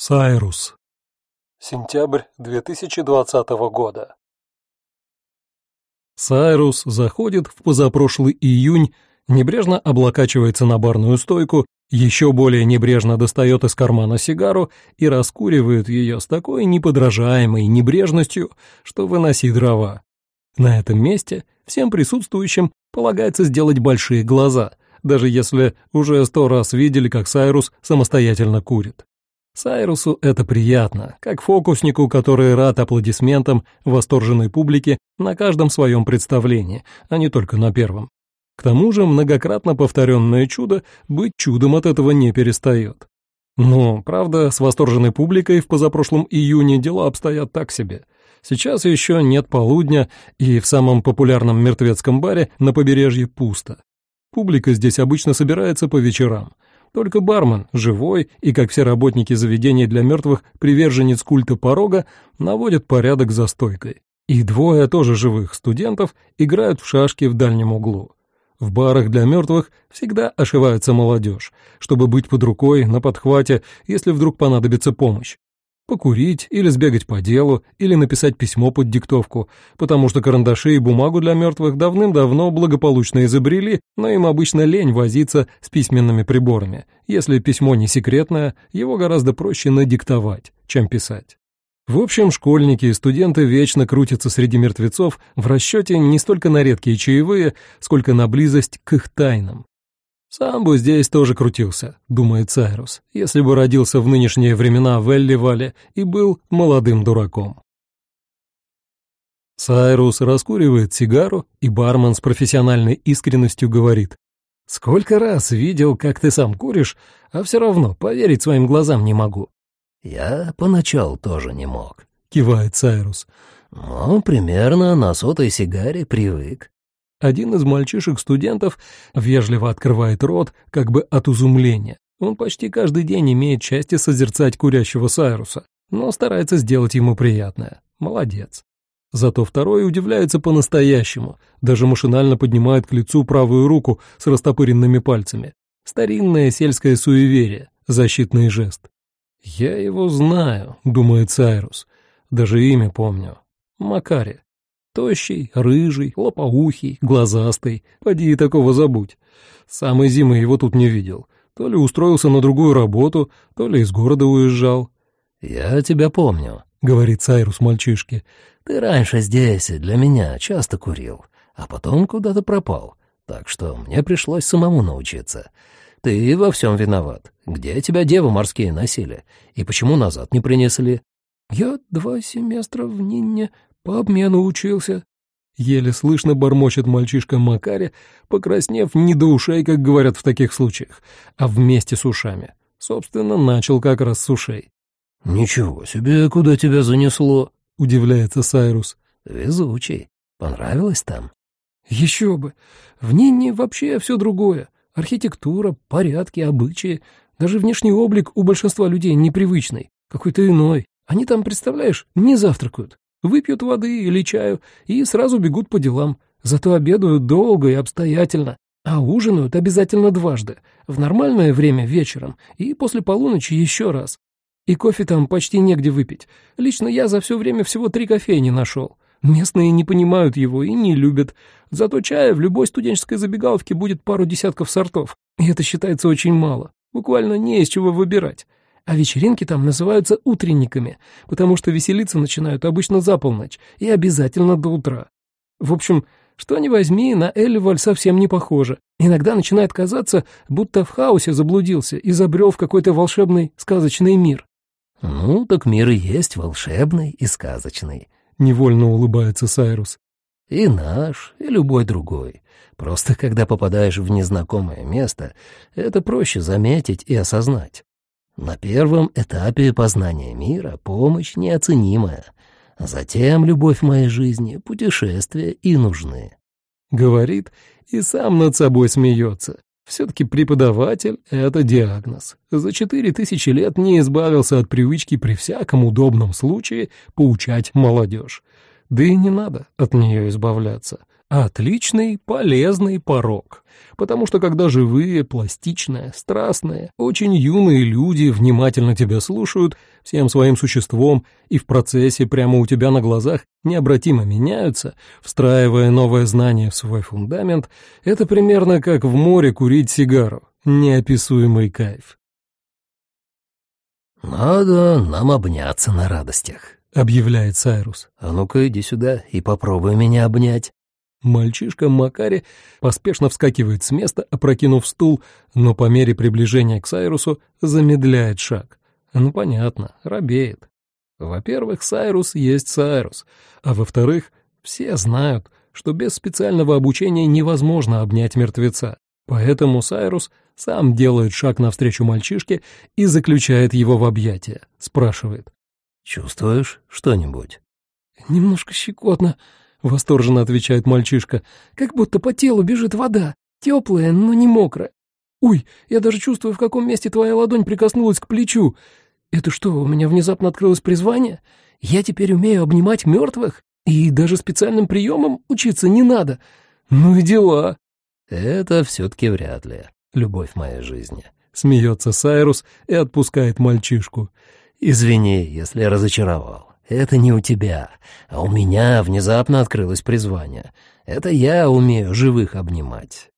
Сайрус. Сентябрь 2020 года. Сайрус заходит в позапрошлый июнь, небрежно облокачивается на барную стойку, еще более небрежно достает из кармана сигару и раскуривает ее с такой неподражаемой небрежностью, что выноси дрова. На этом месте всем присутствующим полагается сделать большие глаза, даже если уже сто раз видели, как Сайрус самостоятельно курит. Сайрусу это приятно, как фокуснику, который рад аплодисментам восторженной публики на каждом своем представлении, а не только на первом. К тому же многократно повторенное чудо быть чудом от этого не перестает. Но, правда, с восторженной публикой в позапрошлом июне дела обстоят так себе. Сейчас еще нет полудня, и в самом популярном мертвецком баре на побережье пусто. Публика здесь обычно собирается по вечерам — только бармен, живой и, как все работники заведений для мертвых, приверженец культа порога, наводит порядок за стойкой. И двое тоже живых студентов играют в шашки в дальнем углу. В барах для мертвых всегда ошивается молодежь, чтобы быть под рукой, на подхвате, если вдруг понадобится помощь покурить или сбегать по делу, или написать письмо под диктовку, потому что карандаши и бумагу для мертвых давным-давно благополучно изобрели, но им обычно лень возиться с письменными приборами. Если письмо не секретное, его гораздо проще надиктовать, чем писать. В общем, школьники и студенты вечно крутятся среди мертвецов в расчете не столько на редкие чаевые, сколько на близость к их тайнам. «Сам бы здесь тоже крутился», — думает Сайрус, если бы родился в нынешние времена в Элливале и был молодым дураком. Сайрус раскуривает сигару, и бармен с профессиональной искренностью говорит. «Сколько раз видел, как ты сам куришь, а все равно поверить своим глазам не могу». «Я поначалу тоже не мог», — кивает Сайрус. «Но примерно на сотой сигаре привык. Один из мальчишек-студентов вежливо открывает рот, как бы от изумления. Он почти каждый день имеет счастье созерцать курящего Сайруса, но старается сделать ему приятное. Молодец. Зато второй удивляется по-настоящему, даже машинально поднимает к лицу правую руку с растопыренными пальцами. Старинное сельское суеверие, защитный жест. «Я его знаю», — думает Сайрус. «Даже имя помню. Макари. Тощий, рыжий, лопоухий, глазастый. Поди и такого забудь. Самой зимы его тут не видел. То ли устроился на другую работу, то ли из города уезжал. «Я тебя помню», — говорит Сайрус мальчишке. «Ты раньше здесь для меня часто курил, а потом куда-то пропал, так что мне пришлось самому научиться. Ты во всем виноват. Где тебя девы морские носили? И почему назад не принесли?» «Я два семестра в Нинне по обмену учился. Еле слышно бормочет мальчишка Макаре, покраснев не до ушей, как говорят в таких случаях, а вместе с ушами. Собственно, начал как раз с ушей. «Ничего себе, куда тебя занесло?» — удивляется Сайрус. «Везучий. Понравилось там?» «Еще бы. В Нинне вообще все другое. Архитектура, порядки, обычаи. Даже внешний облик у большинства людей непривычный, какой-то иной. Они там, представляешь, не завтракают. Выпьют воды или чаю и сразу бегут по делам. Зато обедают долго и обстоятельно, а ужинают обязательно дважды. В нормальное время вечером и после полуночи еще раз. И кофе там почти негде выпить. Лично я за все время всего три кофейни нашел. Местные не понимают его и не любят. Зато чая в любой студенческой забегаловке будет пару десятков сортов. И это считается очень мало. Буквально не из чего выбирать. А вечеринки там называются утренниками, потому что веселиться начинают обычно за полночь и обязательно до утра. В общем, что ни возьми, на Эльваль совсем не похоже. Иногда начинает казаться, будто в хаосе заблудился и забрел в какой-то волшебный сказочный мир. «Ну, так мир и есть волшебный и сказочный», — невольно улыбается Сайрус. «И наш, и любой другой. Просто когда попадаешь в незнакомое место, это проще заметить и осознать. На первом этапе познания мира помощь неоценимая, а затем любовь моей жизни, путешествия и нужны. Говорит и сам над собой смеется. Все-таки преподаватель — это диагноз. За четыре тысячи лет не избавился от привычки при всяком удобном случае поучать молодежь. Да и не надо от нее избавляться. Отличный, полезный порог. Потому что когда живые, пластичные, страстные, очень юные люди внимательно тебя слушают всем своим существом и в процессе прямо у тебя на глазах необратимо меняются, встраивая новое знание в свой фундамент, это примерно как в море курить сигару. Неописуемый кайф. «Надо нам обняться на радостях», — объявляет Сайрус. «А ну-ка иди сюда и попробуй меня обнять». Мальчишка Макари поспешно вскакивает с места, опрокинув стул, но по мере приближения к Сайрусу замедляет шаг. Ну, понятно, робеет. Во-первых, Сайрус есть Сайрус, а во-вторых, все знают, что без специального обучения невозможно обнять мертвеца. Поэтому Сайрус сам делает шаг навстречу мальчишке и заключает его в объятия. Спрашивает. «Чувствуешь что-нибудь?» «Немножко щекотно», — восторженно отвечает мальчишка. «Как будто по телу бежит вода. Теплая, но не мокрая. Ой, я даже чувствую, в каком месте твоя ладонь прикоснулась к плечу. Это что, у меня внезапно открылось призвание? Я теперь умею обнимать мертвых? И даже специальным приемам учиться не надо. Ну и дела». «Это все-таки вряд ли, любовь моей жизни», — смеется Сайрус и отпускает мальчишку. «Извини, если разочаровал. Это не у тебя, а у меня внезапно открылось призвание. Это я умею живых обнимать.